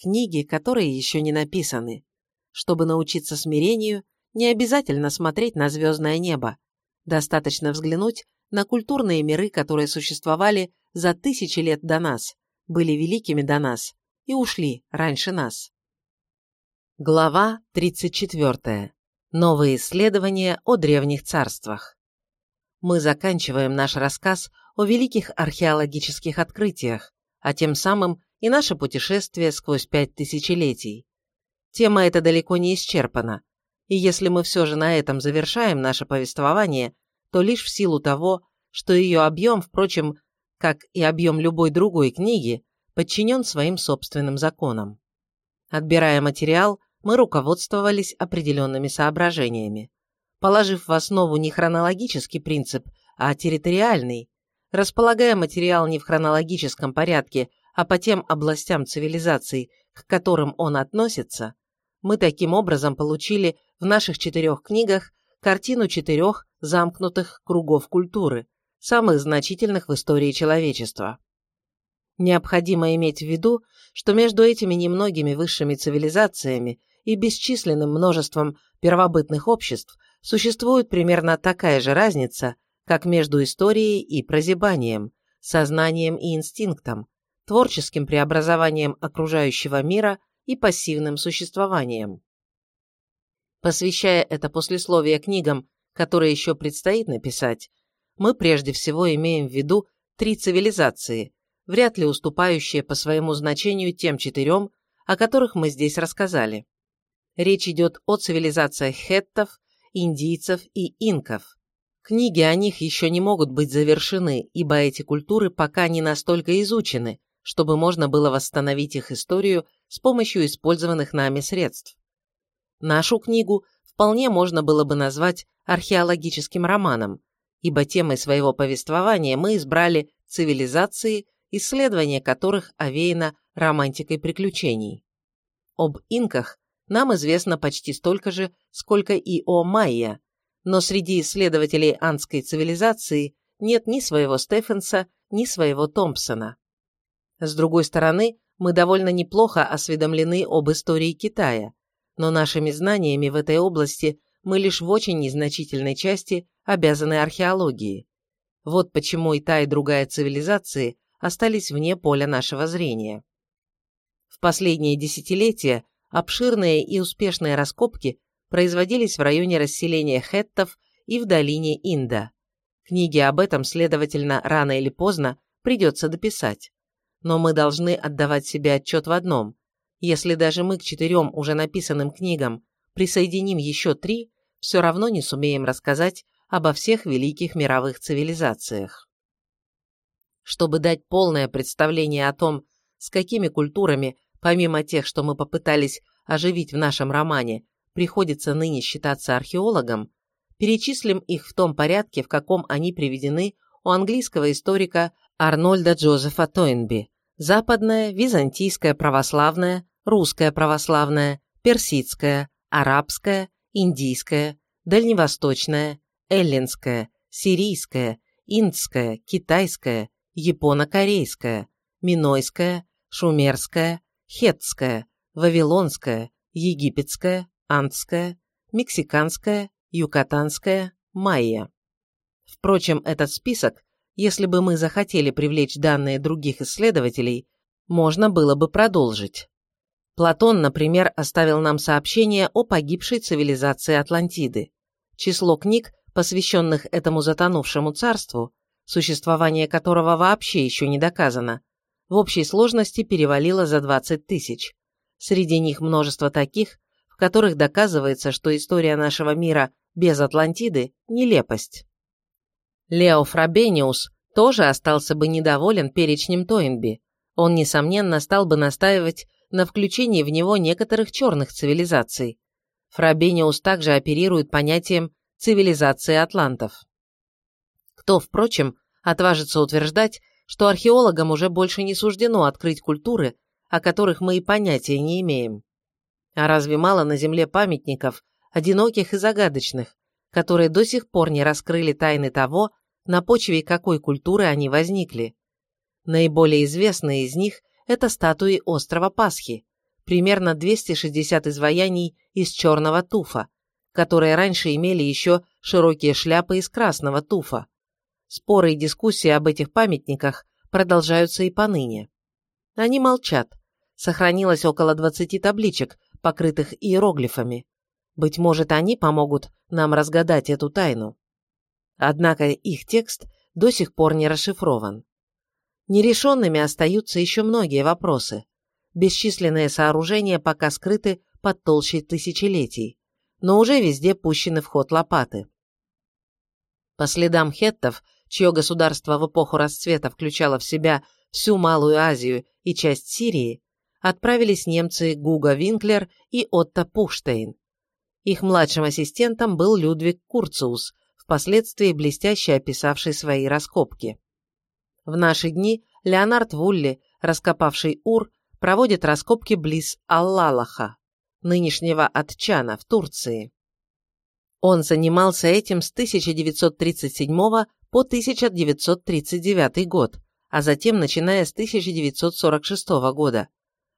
книги, которые еще не написаны. Чтобы научиться смирению, не обязательно смотреть на звездное небо. Достаточно взглянуть на культурные миры, которые существовали за тысячи лет до нас, были великими до нас и ушли раньше нас. Глава 34. Новые исследования о древних царствах. Мы заканчиваем наш рассказ о великих археологических открытиях, а тем самым и наше путешествие сквозь пять тысячелетий. Тема эта далеко не исчерпана, и если мы все же на этом завершаем наше повествование, то лишь в силу того, что ее объем, впрочем, как и объем любой другой книги, подчинен своим собственным законам. Отбирая материал, мы руководствовались определенными соображениями. Положив в основу не хронологический принцип, а территориальный, располагая материал не в хронологическом порядке, а по тем областям цивилизаций, к которым он относится, мы таким образом получили в наших четырех книгах картину четырех замкнутых кругов культуры, самых значительных в истории человечества. Необходимо иметь в виду, что между этими немногими высшими цивилизациями и бесчисленным множеством первобытных обществ существует примерно такая же разница, как между историей и прозябанием, сознанием и инстинктом, творческим преобразованием окружающего мира и пассивным существованием. Посвящая это послесловие книгам, которые еще предстоит написать, мы прежде всего имеем в виду три цивилизации, вряд ли уступающие по своему значению тем четырем, о которых мы здесь рассказали. Речь идет о цивилизациях хеттов, индийцев и инков. Книги о них еще не могут быть завершены, ибо эти культуры пока не настолько изучены, чтобы можно было восстановить их историю с помощью использованных нами средств. Нашу книгу вполне можно было бы назвать археологическим романом, ибо темой своего повествования мы избрали цивилизации, исследование которых овеяно романтикой приключений. Об инках нам известно почти столько же, сколько и о майя, но среди исследователей андской цивилизации нет ни своего Стефенса, ни своего Томпсона. С другой стороны, мы довольно неплохо осведомлены об истории Китая, но нашими знаниями в этой области мы лишь в очень незначительной части обязаны археологии. Вот почему и та, и другая цивилизации остались вне поля нашего зрения. В последние десятилетия обширные и успешные раскопки производились в районе расселения хеттов и в долине Инда. Книги об этом, следовательно, рано или поздно придется дописать. Но мы должны отдавать себе отчет в одном. Если даже мы к четырем уже написанным книгам присоединим еще три, все равно не сумеем рассказать обо всех великих мировых цивилизациях. Чтобы дать полное представление о том, с какими культурами, помимо тех, что мы попытались оживить в нашем романе, приходится ныне считаться археологом, перечислим их в том порядке, в каком они приведены у английского историка Арнольда Джозефа Тойнби. Западная, византийская православная, русская православная, персидская, арабская, индийская, дальневосточная, эллинская, сирийская, индская, китайская, японо-корейская, минойская, шумерская, хеттская, вавилонская, египетская, андская, мексиканская, юкатанская, майя. Впрочем, этот список, если бы мы захотели привлечь данные других исследователей, можно было бы продолжить. Платон, например, оставил нам сообщение о погибшей цивилизации Атлантиды. Число книг, посвященных этому затонувшему царству, существование которого вообще еще не доказано, в общей сложности перевалило за 20 тысяч. Среди них множество таких, в которых доказывается, что история нашего мира без Атлантиды – нелепость. Лео Фрабениус тоже остался бы недоволен перечнем Тойнби. Он, несомненно, стал бы настаивать на включении в него некоторых черных цивилизаций. Фрабениус также оперирует понятием цивилизации атлантов. Кто, впрочем, отважится утверждать, что археологам уже больше не суждено открыть культуры, о которых мы и понятия не имеем. А разве мало на Земле памятников, одиноких и загадочных, которые до сих пор не раскрыли тайны того, на почве какой культуры они возникли? Наиболее известные из них – это статуи острова Пасхи, примерно 260 изваяний из черного туфа, которые раньше имели еще широкие шляпы из красного туфа. Споры и дискуссии об этих памятниках продолжаются и поныне. Они молчат. Сохранилось около 20 табличек, покрытых иероглифами. Быть может, они помогут нам разгадать эту тайну. Однако их текст до сих пор не расшифрован. Нерешенными остаются еще многие вопросы. Бесчисленные сооружения пока скрыты под толщей тысячелетий, но уже везде пущены в ход лопаты. По следам хеттов, чье государство в эпоху расцвета включало в себя всю Малую Азию и часть Сирии, отправились немцы Гуга Винклер и Отто Пухштейн. Их младшим ассистентом был Людвиг Курциус, впоследствии блестяще описавший свои раскопки. В наши дни Леонард Вулли, раскопавший Ур, проводит раскопки близ Аллалаха, нынешнего Атчана в Турции. Он занимался этим с 1937 по 1939 год, а затем начиная с 1946 года.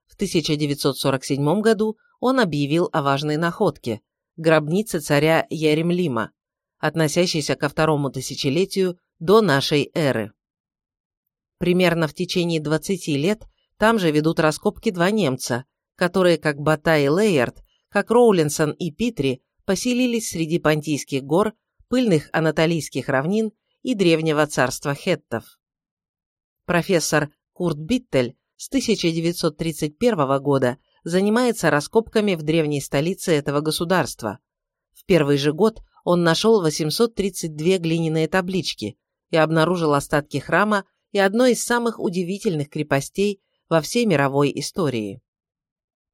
В 1947 году он объявил о важной находке – гробнице царя Яремлима, относящейся ко второму тысячелетию до нашей эры. Примерно в течение 20 лет там же ведут раскопки два немца, которые, как Бата и Лейерт, как Роулинсон и Питри, поселились среди Понтийских гор, пыльных анатолийских равнин и древнего царства хеттов. Профессор Курт Биттель с 1931 года занимается раскопками в древней столице этого государства. В первый же год он нашел 832 глиняные таблички и обнаружил остатки храма и одной из самых удивительных крепостей во всей мировой истории.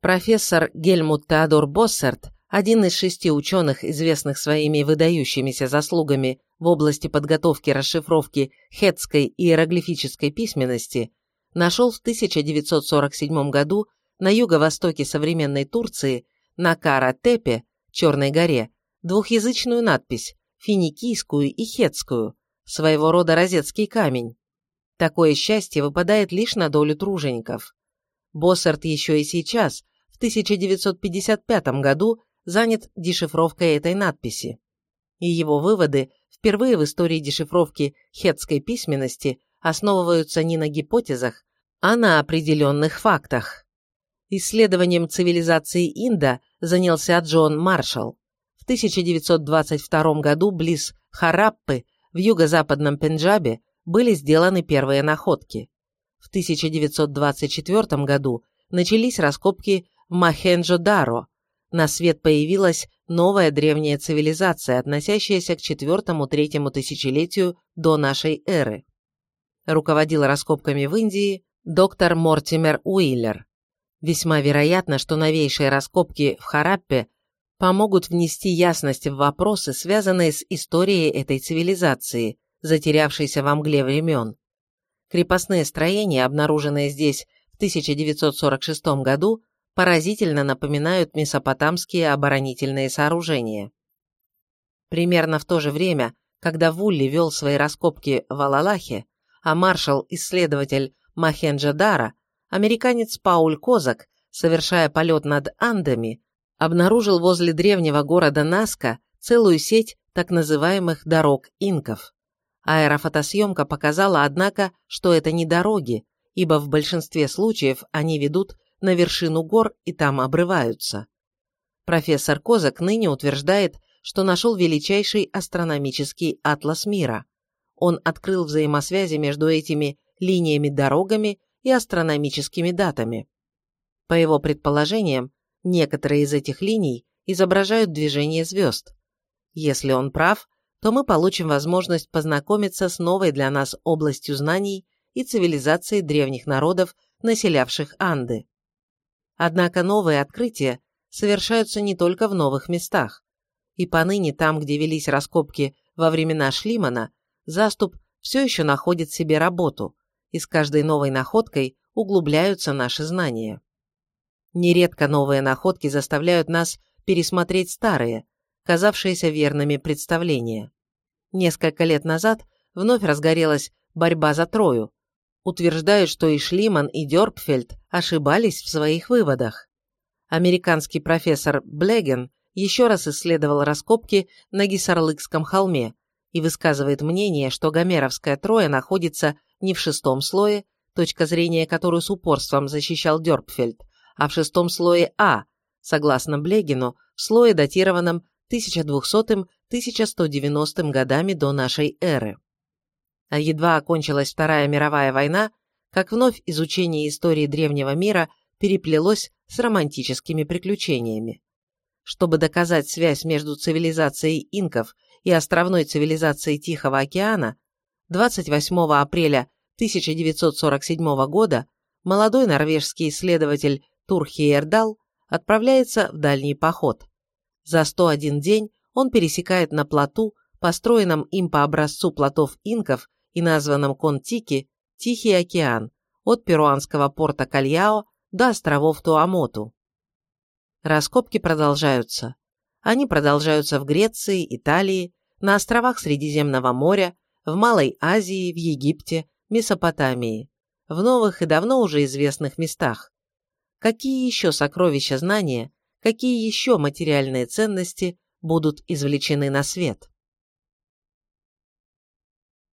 Профессор Гельмут Теодор Боссерт, один из шести ученых, известных своими выдающимися заслугами в области подготовки расшифровки хетской иероглифической письменности, нашел в 1947 году на юго-востоке современной Турции на Кара-Тепе, Черной горе, двухязычную надпись финикийскую и хетскую, своего рода розетский камень. Такое счастье выпадает лишь на долю тружеников. Боссарт еще и сейчас, в 1955 году, занят дешифровкой этой надписи. И его выводы впервые в истории дешифровки хетской письменности основываются не на гипотезах, а на определенных фактах. Исследованием цивилизации Инда занялся Джон Маршалл. В 1922 году близ Хараппы в юго-западном Пенджабе были сделаны первые находки. В 1924 году начались раскопки в Махенджо-Даро. На свет появилась новая древняя цивилизация, относящаяся к четвертому-третьему тысячелетию до нашей эры. Руководил раскопками в Индии доктор Мортимер Уиллер. Весьма вероятно, что новейшие раскопки в Хараппе помогут внести ясность в вопросы, связанные с историей этой цивилизации, затерявшейся во мгле времен. Крепостные строения, обнаруженные здесь в 1946 году, поразительно напоминают месопотамские оборонительные сооружения. Примерно в то же время, когда Вулли вел свои раскопки в Алалахе, а маршал-исследователь Махенджадара, американец Пауль Козак, совершая полет над Андами, обнаружил возле древнего города Наска целую сеть так называемых дорог инков. Аэрофотосъемка показала, однако, что это не дороги, ибо в большинстве случаев они ведут на вершину гор и там обрываются. Профессор Козак ныне утверждает, что нашел величайший астрономический атлас мира. Он открыл взаимосвязи между этими линиями-дорогами и астрономическими датами. По его предположениям, некоторые из этих линий изображают движение звезд. Если он прав, то мы получим возможность познакомиться с новой для нас областью знаний и цивилизацией древних народов, населявших Анды. Однако новые открытия совершаются не только в новых местах. И поныне там, где велись раскопки во времена Шлимана, заступ все еще находит себе работу, и с каждой новой находкой углубляются наши знания. Нередко новые находки заставляют нас пересмотреть старые, казавшиеся верными представления. Несколько лет назад вновь разгорелась борьба за Трою. Утверждают, что и Шлиман, и Дёрпфельд ошибались в своих выводах. Американский профессор Блеген еще раз исследовал раскопки на Гисарлыкском холме и высказывает мнение, что гомеровская Троя находится не в шестом слое, точка зрения которую с упорством защищал Дёрпфельд, а в шестом слое А, согласно Блегину, в слое, датированном 1200-1190 годами до нашей эры. А едва окончилась Вторая мировая война, как вновь изучение истории древнего мира переплелось с романтическими приключениями. Чтобы доказать связь между цивилизацией инков и островной цивилизацией Тихого океана, 28 апреля 1947 года молодой норвежский исследователь Турхи Эрдал отправляется в дальний поход. За 101 день он пересекает на плоту, построенном им по образцу плотов инков и названном Контики, Тихий океан, от перуанского порта Кальяо до островов Туамоту. Раскопки продолжаются. Они продолжаются в Греции, Италии, на островах Средиземного моря, в Малой Азии, в Египте, Месопотамии, в новых и давно уже известных местах. Какие еще сокровища знания, какие еще материальные ценности будут извлечены на свет?